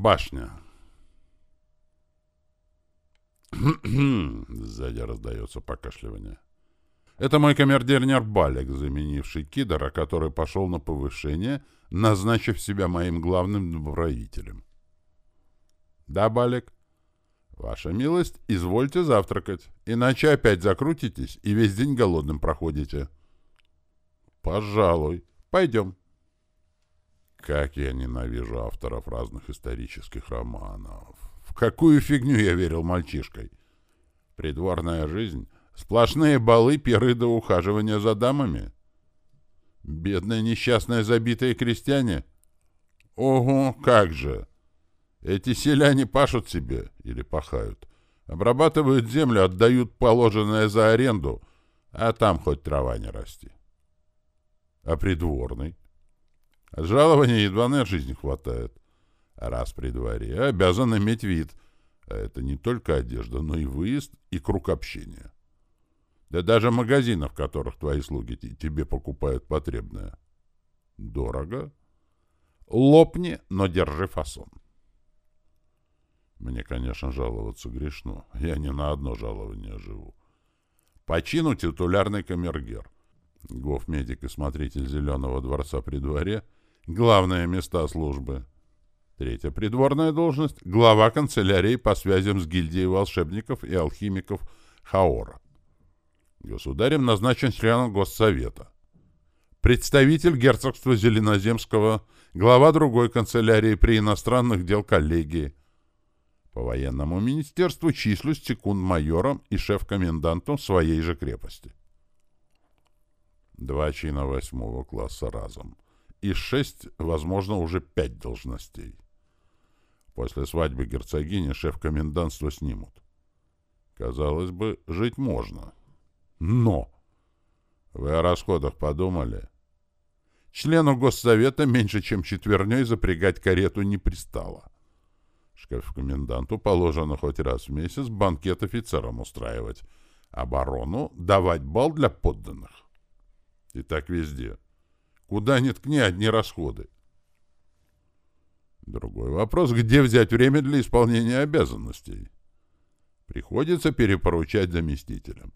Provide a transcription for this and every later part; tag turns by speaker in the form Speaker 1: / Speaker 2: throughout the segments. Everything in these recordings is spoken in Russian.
Speaker 1: Башня. Сзади раздается покашливание. Это мой камердинер Балик, заменивший Кидора, который пошел на повышение, назначив себя моим главным правителем. Да, Балик? Ваша милость, извольте завтракать, иначе опять закрутитесь и весь день голодным проходите. Пожалуй. Пойдем. Как я ненавижу авторов разных исторических романов. В какую фигню я верил мальчишкой? Придворная жизнь Сплошные балы, пиры до ухаживания за дамами. Бедные несчастные забитые крестьяне. Ого, как же! Эти селяне пашут себе, или пахают, обрабатывают землю, отдают положенное за аренду, а там хоть трава не расти. А придворный? Жалования едва на жизнь хватает. Раз при дворе, обязан иметь вид. А это не только одежда, но и выезд и круг общения. Да даже магазинов, в которых твои слуги тебе покупают потребное. Дорого? Лопни, но держи фасон. Мне, конечно, жаловаться грешно. Я не на одно жалование живу. По чину титулярный камергер. Гофмедик и смотритель Зеленого дворца при дворе — главные места службы. Третья придворная должность — глава канцелярии по связям с гильдией волшебников и алхимиков Хаора. Государем назначен членом Госсовета. Представитель герцогства Зеленоземского, глава другой канцелярии при иностранных дел коллегии. По военному министерству числюсь секунд-майором и шеф-комендантом своей же крепости. Два чина восьмого класса разом. И шесть, возможно, уже пять должностей. После свадьбы герцогини шеф-комендантство снимут. Казалось бы, жить можно. — но! Вы о расходах подумали? Члену Госсовета меньше, чем четверней запрягать карету не пристало. Шкаф-коменданту положено хоть раз в месяц банкет офицерам устраивать, оборону давать бал для подданных. И так везде. Куда ни ткни, одни расходы. Другой вопрос, где взять время для исполнения обязанностей? Приходится перепоручать заместителям.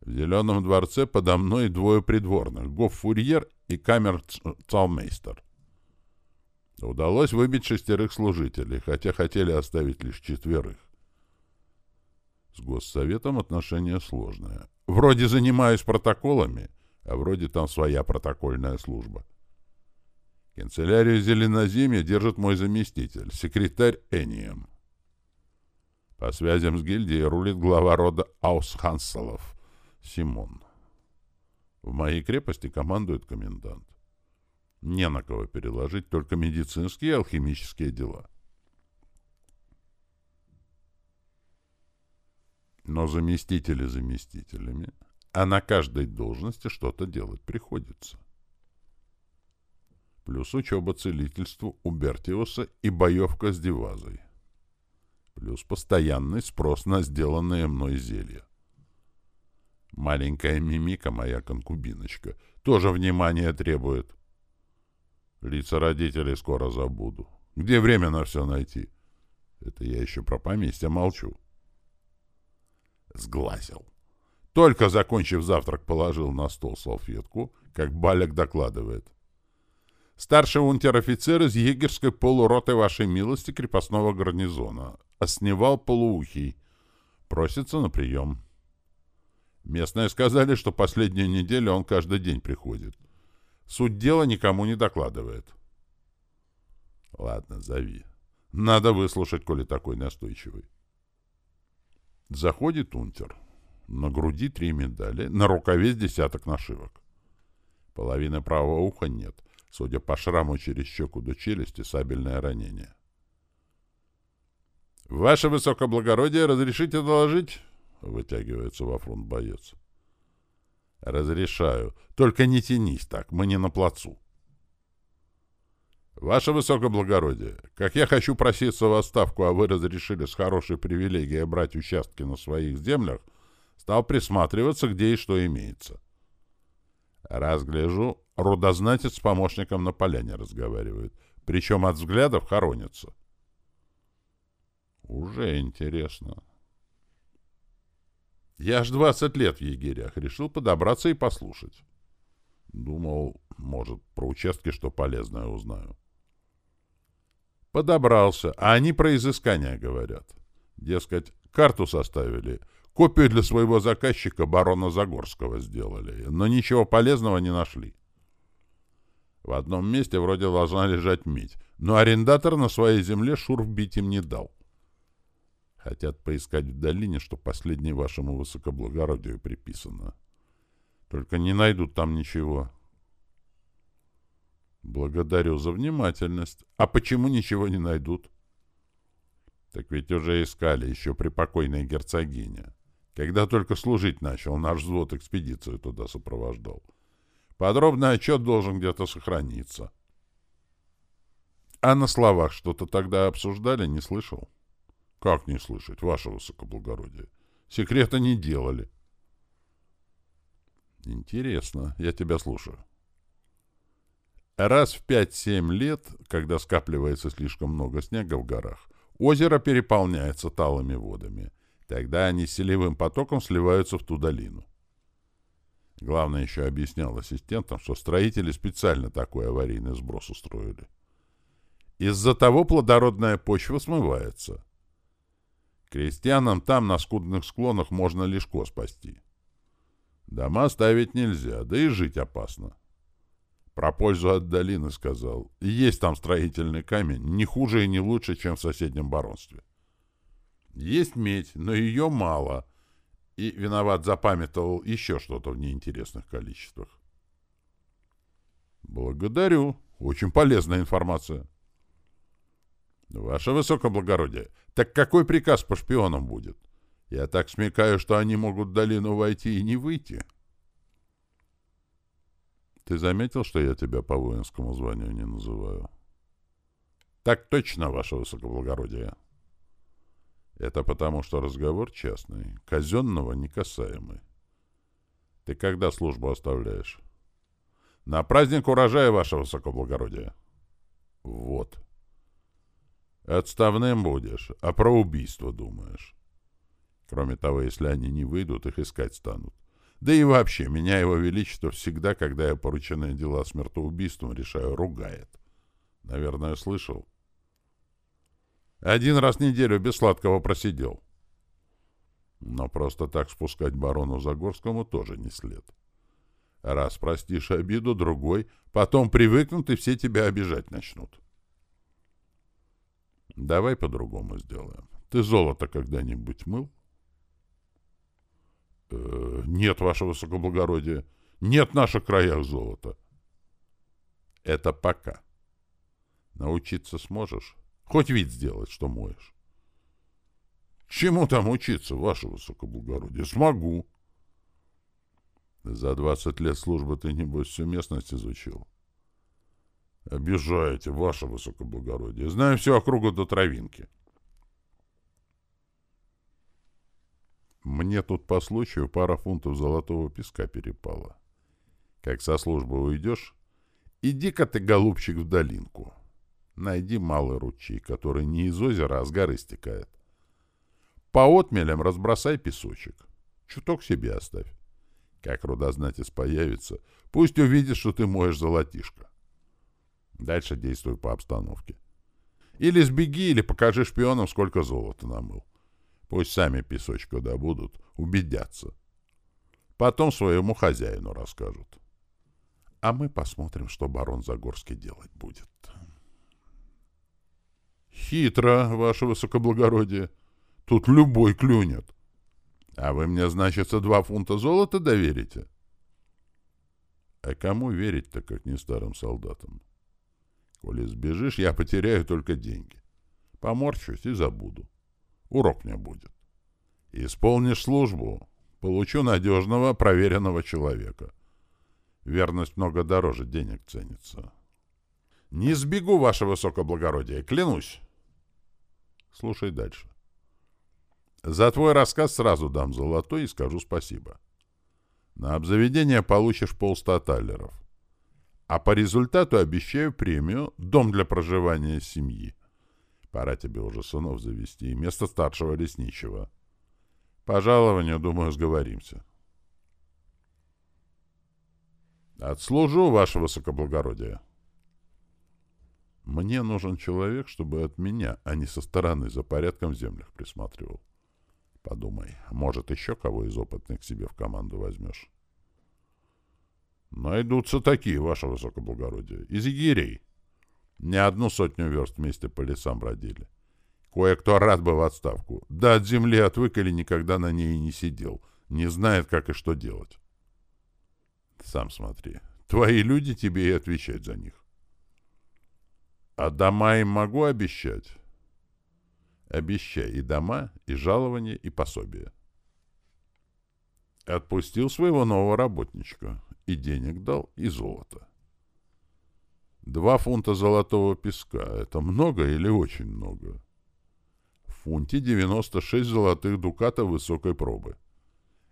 Speaker 1: В Зеленом дворце подо мной двое придворных — гоффурьер и камер-цалмейстер. Удалось выбить шестерых служителей, хотя хотели оставить лишь четверых. С госсоветом отношения сложные. Вроде занимаюсь протоколами, а вроде там своя протокольная служба. Канцелярию Зеленоземья держит мой заместитель, секретарь Энием. По связям с гильдией рулит глава рода Аусханселов — Симон. В моей крепости командует комендант. Не на кого переложить, только медицинские и алхимические дела. Но заместители заместителями, а на каждой должности что-то делать приходится. Плюс учеба целительству у Бертиуса и боевка с Девазой. Плюс постоянный спрос на сделанные мной зелья. Маленькая мимика, моя конкубиночка, тоже внимание требует. Лица родителей скоро забуду. Где время на все найти? Это я еще про поместье молчу. Сглазил. Только закончив завтрак, положил на стол салфетку, как Балек докладывает. Старший унтер-офицер из егерской полуроты вашей милости крепостного гарнизона. Осневал полуухий. Просится на прием. — Местные сказали, что последнюю неделю он каждый день приходит. Суть дела никому не докладывает. Ладно, зови. Надо выслушать, коли такой настойчивый. Заходит унтер. На груди три медали, на рукаве десяток нашивок. Половины правого уха нет. Судя по шраму через щеку до челюсти, сабельное ранение. «Ваше высокоблагородие, разрешите доложить?» — вытягивается во фронт боец. «Разрешаю. Только не тянись так, мы не на плацу». «Ваше высокоблагородие, как я хочу проситься в отставку, а вы разрешили с хорошей привилегией брать участки на своих землях, стал присматриваться, где и что имеется». Раз рудознатец с помощником на поляне разговаривает, причем от взглядов хоронится. Уже интересно. Я аж 20 лет в егерях. Решил подобраться и послушать. Думал, может, про участки что полезное узнаю. Подобрался, а они про изыскания говорят. Дескать, карту составили, копию для своего заказчика барона Загорского сделали, но ничего полезного не нашли. В одном месте вроде должна лежать медь, но арендатор на своей земле шур вбить им не дал. Хотят поискать в долине, что последнее вашему высокоблагородию приписано. Только не найдут там ничего. Благодарю за внимательность. А почему ничего не найдут? Так ведь уже искали, еще при покойной герцогине. Когда только служить начал, наш взвод экспедицию туда сопровождал. Подробный отчет должен где-то сохраниться. А на словах что-то тогда обсуждали, не слышал? Как не слышать, ваше высокоблагородие? Секрета не делали. Интересно, я тебя слушаю. Раз в пять-семь лет, когда скапливается слишком много снега в горах, озеро переполняется талыми водами. Тогда они селевым потоком сливаются в ту долину. Главное еще объяснял ассистентам, что строители специально такой аварийный сброс устроили. Из-за того плодородная почва смывается. Крестьянам там на скудных склонах можно легко спасти. Дома ставить нельзя, да и жить опасно. Про пользу от долины сказал. Есть там строительный камень, не хуже и не лучше, чем в соседнем баронстве. Есть медь, но ее мало. И виноват запамятовал еще что-то в неинтересных количествах. Благодарю. Очень полезная информация. Ваше высокоблагородие, так какой приказ по шпионам будет? Я так смекаю, что они могут в долину войти и не выйти. Ты заметил, что я тебя по воинскому званию не называю? Так точно, ваше высокоблагородие. Это потому, что разговор частный, казенного не касаемый. Ты когда службу оставляешь? На праздник урожая, ваше высокоблагородие. Вот. Отставным будешь, а про убийство думаешь. Кроме того, если они не выйдут, их искать станут. Да и вообще, меня его величество всегда, когда я порученные дела смертоубийством решаю, ругает. Наверное, слышал. Один раз в неделю без сладкого просидел. Но просто так спускать барону Загорскому тоже не след. Раз простишь обиду, другой, потом привыкнут и все тебя обижать начнут. Давай по-другому сделаем. Ты золото когда-нибудь мыл? Э, нет, ваше высокоблагородие. Нет в наших краях золота. Это пока. Научиться сможешь? Хоть вид сделать, что моешь. Чему там учиться, ваше высокоблагородие? Смогу. За двадцать лет службы ты, небось, всю местность изучил. Обижаете, ваше высокоблагородие. Знаю всю округу до травинки. Мне тут по случаю пара фунтов золотого песка перепала. Как со службы уйдешь, иди-ка ты, голубчик, в долинку. Найди малый ручей, который не из озера, а с горы стекает. По отмелям разбросай песочек. Чуток себе оставь. Как рудознатец появится, пусть увидит, что ты моешь золотишко. Дальше действуй по обстановке. Или сбеги, или покажи шпионам, сколько золота намыл. Пусть сами песочка добудут, убедятся. Потом своему хозяину расскажут. А мы посмотрим, что барон Загорский делать будет. Хитро, ваше высокоблагородие. Тут любой клюнет. А вы мне, значится, два фунта золота доверите? А кому верить-то, как не старым солдатам? Коли сбежишь, я потеряю только деньги. Поморщусь и забуду. Урок мне будет. Исполнишь службу, получу надежного, проверенного человека. Верность много дороже денег ценится. Не сбегу, ваше высокоблагородие, клянусь. Слушай дальше. За твой рассказ сразу дам золотой и скажу спасибо. На обзаведение получишь полста талеров. А по результату обещаю премию «Дом для проживания семьи». Пора тебе уже сынов завести и место старшего лесничего. По жалованию, думаю, сговоримся. Отслужу, ваше высокоблагородие. Мне нужен человек, чтобы от меня, а не со стороны, за порядком в землях присматривал. Подумай, может, еще кого из опытных к себе в команду возьмешь? Найдутся такие, ваше высокоблагородие, из егерей. Не одну сотню верст вместе по лесам бродили. Кое-кто рад бы в отставку. Да от земли отвык или никогда на ней и не сидел. Не знает, как и что делать. Сам смотри. Твои люди тебе и отвечать за них. А дома им могу обещать? Обещай и дома, и жалование, и пособие. Отпустил своего нового работничка. И денег дал, и золото. Два фунта золотого песка — это много или очень много? В фунте 96 золотых дукатов высокой пробы.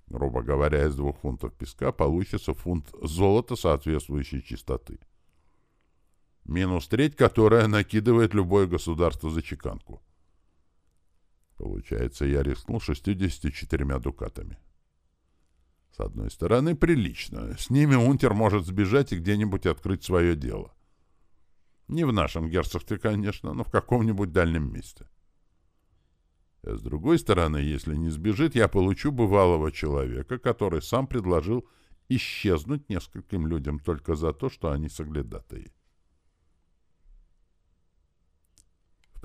Speaker 1: Грубо говоря, из двух фунтов песка получится фунт золота соответствующей чистоты. Минус треть, которая накидывает любое государство за чеканку. Получается, я рискнул 64 дукатами. С одной стороны, прилично. С ними унтер может сбежать и где-нибудь открыть свое дело. Не в нашем герцогстве, конечно, но в каком-нибудь дальнем месте. А с другой стороны, если не сбежит, я получу бывалого человека, который сам предложил исчезнуть нескольким людям только за то, что они соглядатые.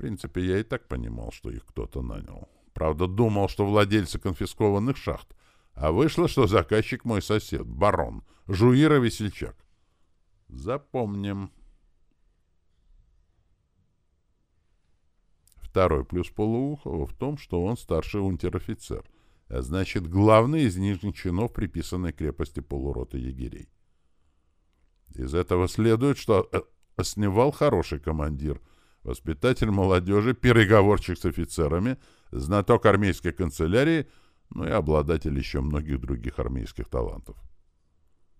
Speaker 1: Принципе, я и так понимал, что их кто-то нанял. Правда, думал, что владельцы конфискованных шахт, а вышло, что заказчик мой сосед, барон, Жуира Весельчак. Запомним. Второй плюс Полуухова в том, что он старший унтер-офицер, а значит, главный из нижних чинов приписанной крепости полуроты егерей. Из этого следует, что э, осневал хороший командир, воспитатель молодежи, переговорчик с офицерами, знаток армейской канцелярии, ну и обладатель еще многих других армейских талантов.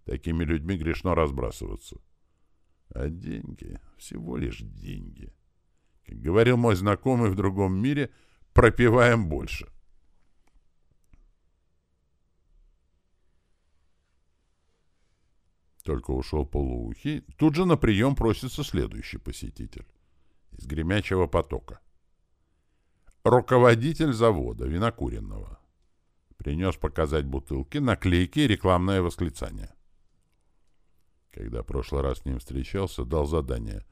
Speaker 1: Такими людьми грешно разбрасываться. А деньги — всего лишь деньги. — как говорил мой знакомый в другом мире, пропиваем больше. Только ушел полуухий, тут же на прием просится следующий посетитель. Из гремячего потока. Руководитель завода винокуренного. Принес показать бутылки, наклейки и рекламное восклицание. Когда прошлый раз с ним встречался, дал задание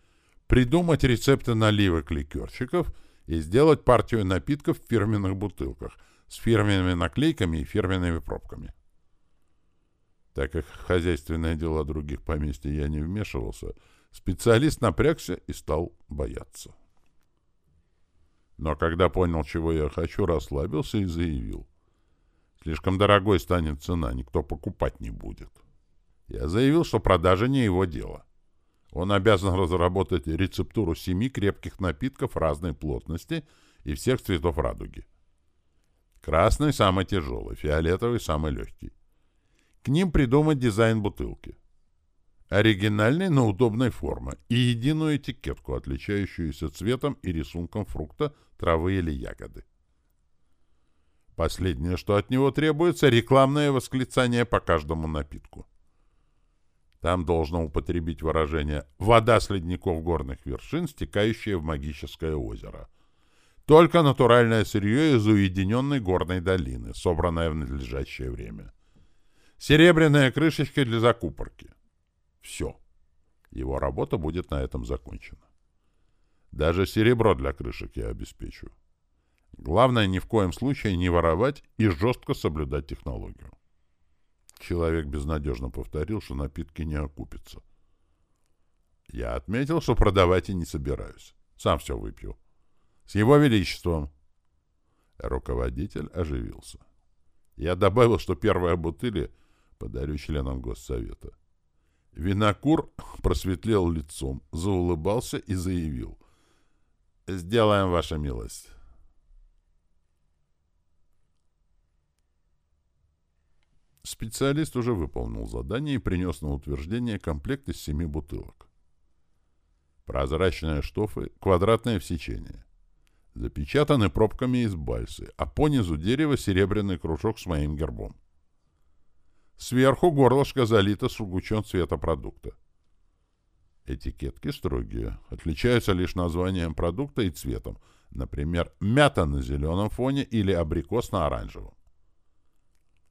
Speaker 1: придумать рецепты наливок ликерчиков и сделать партию напитков в фирменных бутылках с фирменными наклейками и фирменными пробками. Так как в хозяйственные дела других поместьй я не вмешивался, специалист напрягся и стал бояться. Но когда понял, чего я хочу, расслабился и заявил. Слишком дорогой станет цена, никто покупать не будет. Я заявил, что продажа не его дело. Он обязан разработать рецептуру семи крепких напитков разной плотности и всех цветов радуги. Красный – самый тяжелый, фиолетовый – самый легкий. К ним придумать дизайн бутылки. Оригинальный, но удобной формы и единую этикетку, отличающуюся цветом и рисунком фрукта, травы или ягоды. Последнее, что от него требуется – рекламное восклицание по каждому напитку. Там должно употребить выражение «вода с ледников горных вершин, стекающая в магическое озеро». Только натуральное сырье из уединенной горной долины, собранное в надлежащее время. Серебряные крышечки для закупорки. Все. Его работа будет на этом закончена. Даже серебро для крышек я обеспечу. Главное ни в коем случае не воровать и жестко соблюдать технологию. Человек безнадежно повторил, что напитки не окупятся. Я отметил, что продавать и не собираюсь. Сам все выпью. С его величеством. Руководитель оживился. Я добавил, что первые бутыли подарю членам Госсовета. Винокур просветлел лицом, заулыбался и заявил. «Сделаем, ваша милость». Специалист уже выполнил задание и принес на утверждение комплект из семи бутылок. Прозрачные штофы, квадратное в сечении. запечатаны пробками из бальсы, а понизу дерева серебряный кружок с моим гербом. Сверху горлышко залито сургучом цвета продукта. Этикетки строгие, отличаются лишь названием продукта и цветом, например, мята на зеленом фоне или абрикос на оранжевом.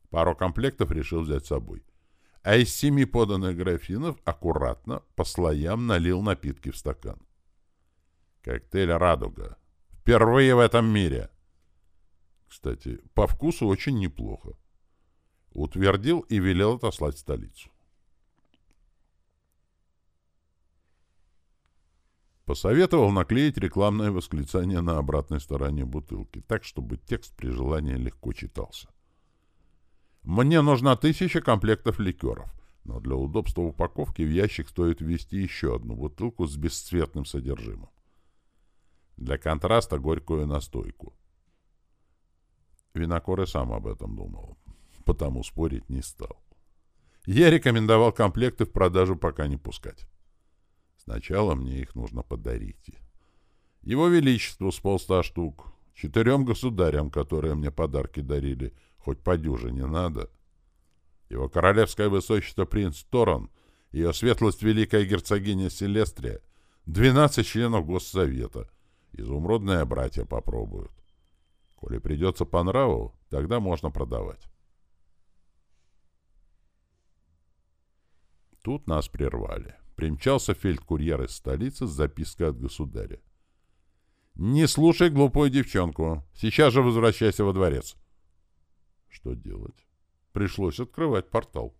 Speaker 1: Пару комплектов решил взять с собой. А из семи поданных графинов аккуратно, по слоям налил напитки в стакан. Коктейль «Радуга». Впервые в этом мире. Кстати, по вкусу очень неплохо. Утвердил и велел отослать в столицу. Посоветовал наклеить рекламное восклицание на обратной стороне бутылки, так, чтобы текст при желании легко читался. Мне нужна тысяча комплектов ликеров, но для удобства упаковки в ящик стоит ввести еще одну бутылку с бесцветным содержимым. Для контраста горькую настойку. Винокор и сам об этом думал, потому спорить не стал. Я рекомендовал комплекты в продажу пока не пускать. Сначала мне их нужно подарить. Его Величеству с полста штук, четырем государям, которые мне подарки дарили, хоть по дюже надо. Его королевское высочество принц Торон, ее светлость великая герцогиня Селестрия, двенадцать членов Госсовета — Изумрудные братья попробуют. Коли придется по нраву, тогда можно продавать. Тут нас прервали. Примчался фельдкурьер из столицы с запиской от государя. «Не слушай глупую девчонку. Сейчас же возвращайся во дворец». Что делать? Пришлось открывать портал.